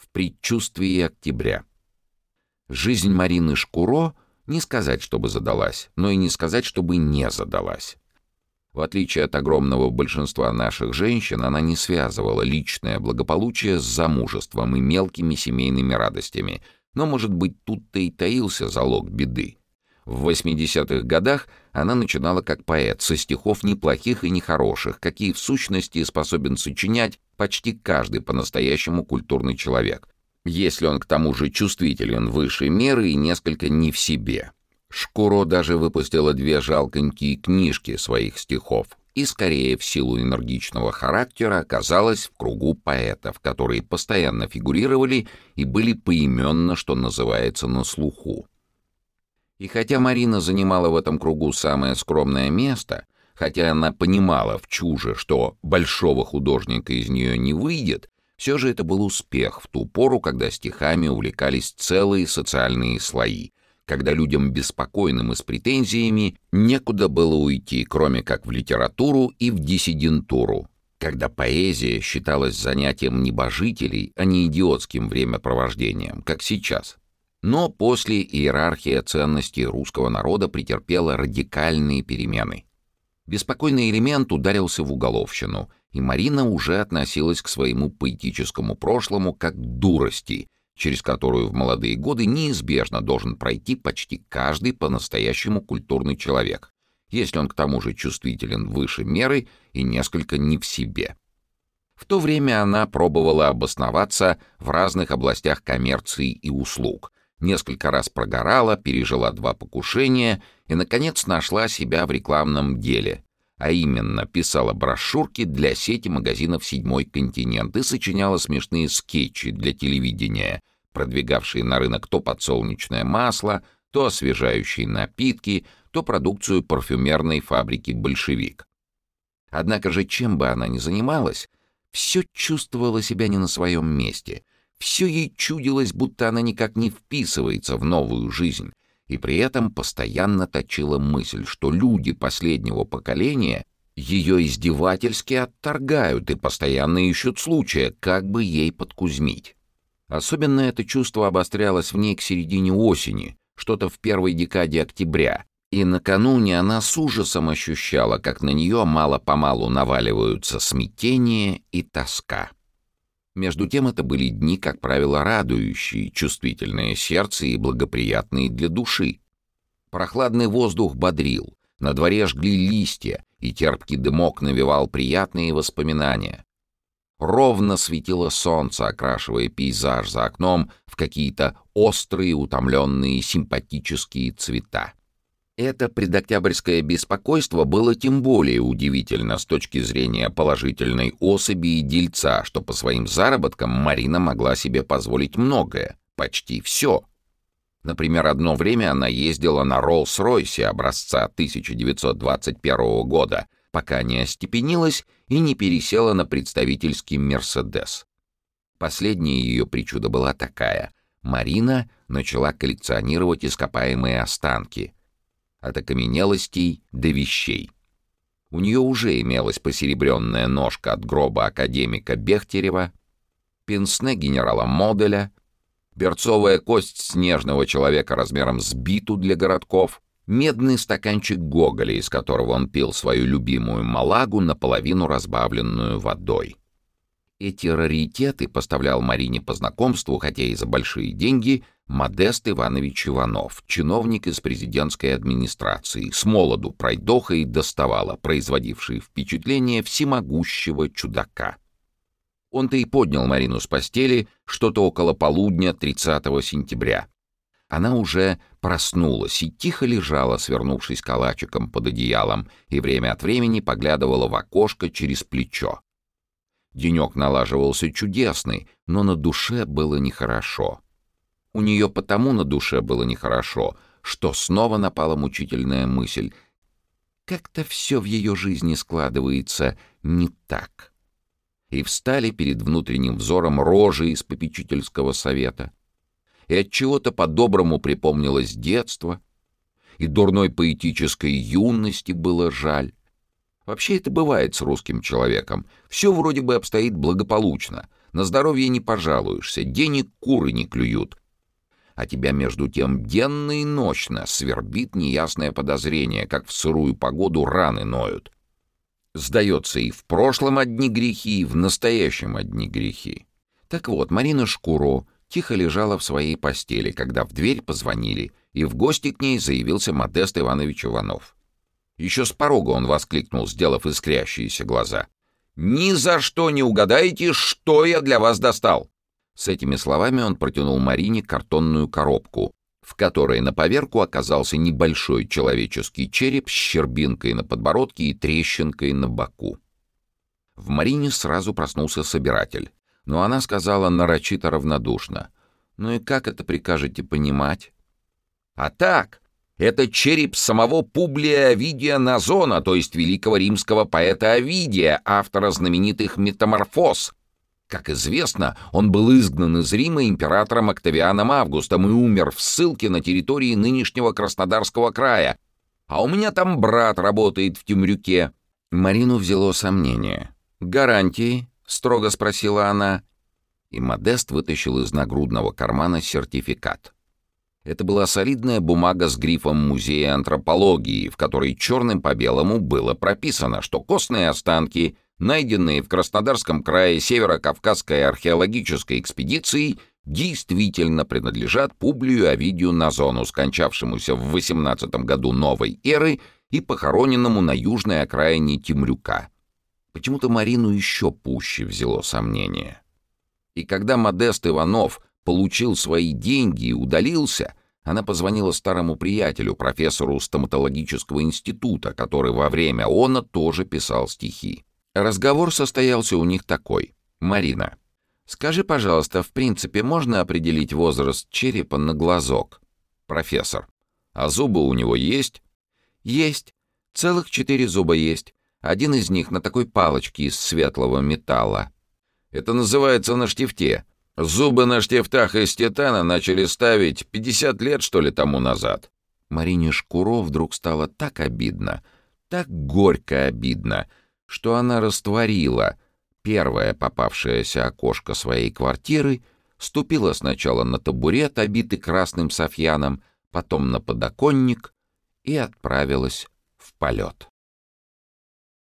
в предчувствии октября. Жизнь Марины Шкуро не сказать, чтобы задалась, но и не сказать, чтобы не задалась. В отличие от огромного большинства наших женщин, она не связывала личное благополучие с замужеством и мелкими семейными радостями, но, может быть, тут-то и таился залог беды. В 80-х годах она начинала как поэт, со стихов неплохих и нехороших, какие в сущности способен сочинять почти каждый по-настоящему культурный человек, если он к тому же чувствителен выше меры и несколько не в себе. Шкуро даже выпустила две жалконькие книжки своих стихов и, скорее в силу энергичного характера, оказалась в кругу поэтов, которые постоянно фигурировали и были поименно, что называется, на слуху. И хотя Марина занимала в этом кругу самое скромное место, хотя она понимала в чуже, что большого художника из нее не выйдет, все же это был успех в ту пору, когда стихами увлекались целые социальные слои, когда людям беспокойным и с претензиями некуда было уйти, кроме как в литературу и в диссидентуру, когда поэзия считалась занятием небожителей, а не идиотским времяпровождением, как сейчас. Но после иерархия ценностей русского народа претерпела радикальные перемены. Беспокойный элемент ударился в уголовщину, и Марина уже относилась к своему поэтическому прошлому как к дурости, через которую в молодые годы неизбежно должен пройти почти каждый по-настоящему культурный человек, если он к тому же чувствителен выше меры и несколько не в себе. В то время она пробовала обосноваться в разных областях коммерции и услуг, несколько раз прогорала, пережила два покушения и, наконец, нашла себя в рекламном деле, а именно писала брошюрки для сети магазинов «Седьмой континент» и сочиняла смешные скетчи для телевидения, продвигавшие на рынок то подсолнечное масло, то освежающие напитки, то продукцию парфюмерной фабрики «Большевик». Однако же, чем бы она ни занималась, все чувствовала себя не на своем месте — все ей чудилось, будто она никак не вписывается в новую жизнь, и при этом постоянно точила мысль, что люди последнего поколения ее издевательски отторгают и постоянно ищут случая, как бы ей подкузмить. Особенно это чувство обострялось в ней к середине осени, что-то в первой декаде октября, и накануне она с ужасом ощущала, как на нее мало-помалу наваливаются смятение и тоска. Между тем это были дни, как правило, радующие, чувствительное сердце и благоприятные для души. Прохладный воздух бодрил, на дворе жгли листья, и терпкий дымок навевал приятные воспоминания. Ровно светило солнце, окрашивая пейзаж за окном в какие-то острые, утомленные, симпатические цвета. Это предоктябрьское беспокойство было тем более удивительно с точки зрения положительной особи и дельца, что по своим заработкам Марина могла себе позволить многое, почти все. Например, одно время она ездила на Роллс-Ройсе образца 1921 года, пока не остепенилась и не пересела на представительский «Мерседес». Последняя ее причуда была такая. Марина начала коллекционировать ископаемые останки — от окаменелостей до вещей. У нее уже имелась посеребренная ножка от гроба академика Бехтерева, пенсне генерала Моделя, берцовая кость снежного человека размером с биту для городков, медный стаканчик Гоголя, из которого он пил свою любимую малагу, наполовину разбавленную водой. Эти раритеты поставлял Марине по знакомству, хотя и за большие деньги, Модест Иванович Иванов, чиновник из президентской администрации, с молоду пройдоха и доставала, производивший впечатление всемогущего чудака. Он-то и поднял Марину с постели что-то около полудня 30 сентября. Она уже проснулась и тихо лежала, свернувшись калачиком под одеялом, и время от времени поглядывала в окошко через плечо. Денек налаживался чудесный, но на душе было нехорошо. У нее потому на душе было нехорошо, что снова напала мучительная мысль. Как-то все в ее жизни складывается не так. И встали перед внутренним взором рожи из попечительского совета. И от чего то по-доброму припомнилось детство, и дурной поэтической юности было жаль. Вообще это бывает с русским человеком. Все вроде бы обстоит благополучно — На здоровье не пожалуешься, денег куры не клюют. А тебя, между тем, денно и ночно свербит неясное подозрение, как в сырую погоду раны ноют. Сдается и в прошлом одни грехи, и в настоящем одни грехи. Так вот, Марина Шкуро тихо лежала в своей постели, когда в дверь позвонили, и в гости к ней заявился Модест Иванович Иванов. Еще с порога он воскликнул, сделав искрящиеся глаза. «Ни за что не угадаете, что я для вас достал!» С этими словами он протянул Марине картонную коробку, в которой на поверку оказался небольшой человеческий череп с щербинкой на подбородке и трещинкой на боку. В Марине сразу проснулся собиратель, но она сказала нарочито равнодушно. «Ну и как это прикажете понимать?» «А так, это череп самого Публия Овидия Назона, то есть великого римского поэта Овидия, автора знаменитых «Метаморфоз», как известно, он был изгнан из Рима императором Октавианом Августом и умер в ссылке на территории нынешнего Краснодарского края. А у меня там брат работает в Тюмрюке. Марину взяло сомнение. «Гарантии?» — строго спросила она. И Модест вытащил из нагрудного кармана сертификат. Это была солидная бумага с грифом Музея антропологии, в которой черным по белому было прописано, что костные останки — найденные в Краснодарском крае Северо-Кавказской археологической экспедиции, действительно принадлежат Публию Овидию Назону, скончавшемуся в 18 году новой эры и похороненному на южной окраине Тимрюка. Почему-то Марину еще пуще взяло сомнение. И когда Модест Иванов получил свои деньги и удалился, она позвонила старому приятелю, профессору стоматологического института, который во время она тоже писал стихи. Разговор состоялся у них такой. «Марина, скажи, пожалуйста, в принципе можно определить возраст черепа на глазок?» «Профессор, а зубы у него есть?» «Есть. Целых четыре зуба есть. Один из них на такой палочке из светлого металла». «Это называется на штифте. Зубы на штифтах из титана начали ставить 50 лет, что ли, тому назад». Марине Шкуро вдруг стало так обидно, так горько обидно — что она растворила первое попавшееся окошко своей квартиры, ступила сначала на табурет, обитый красным софьяном, потом на подоконник и отправилась в полет.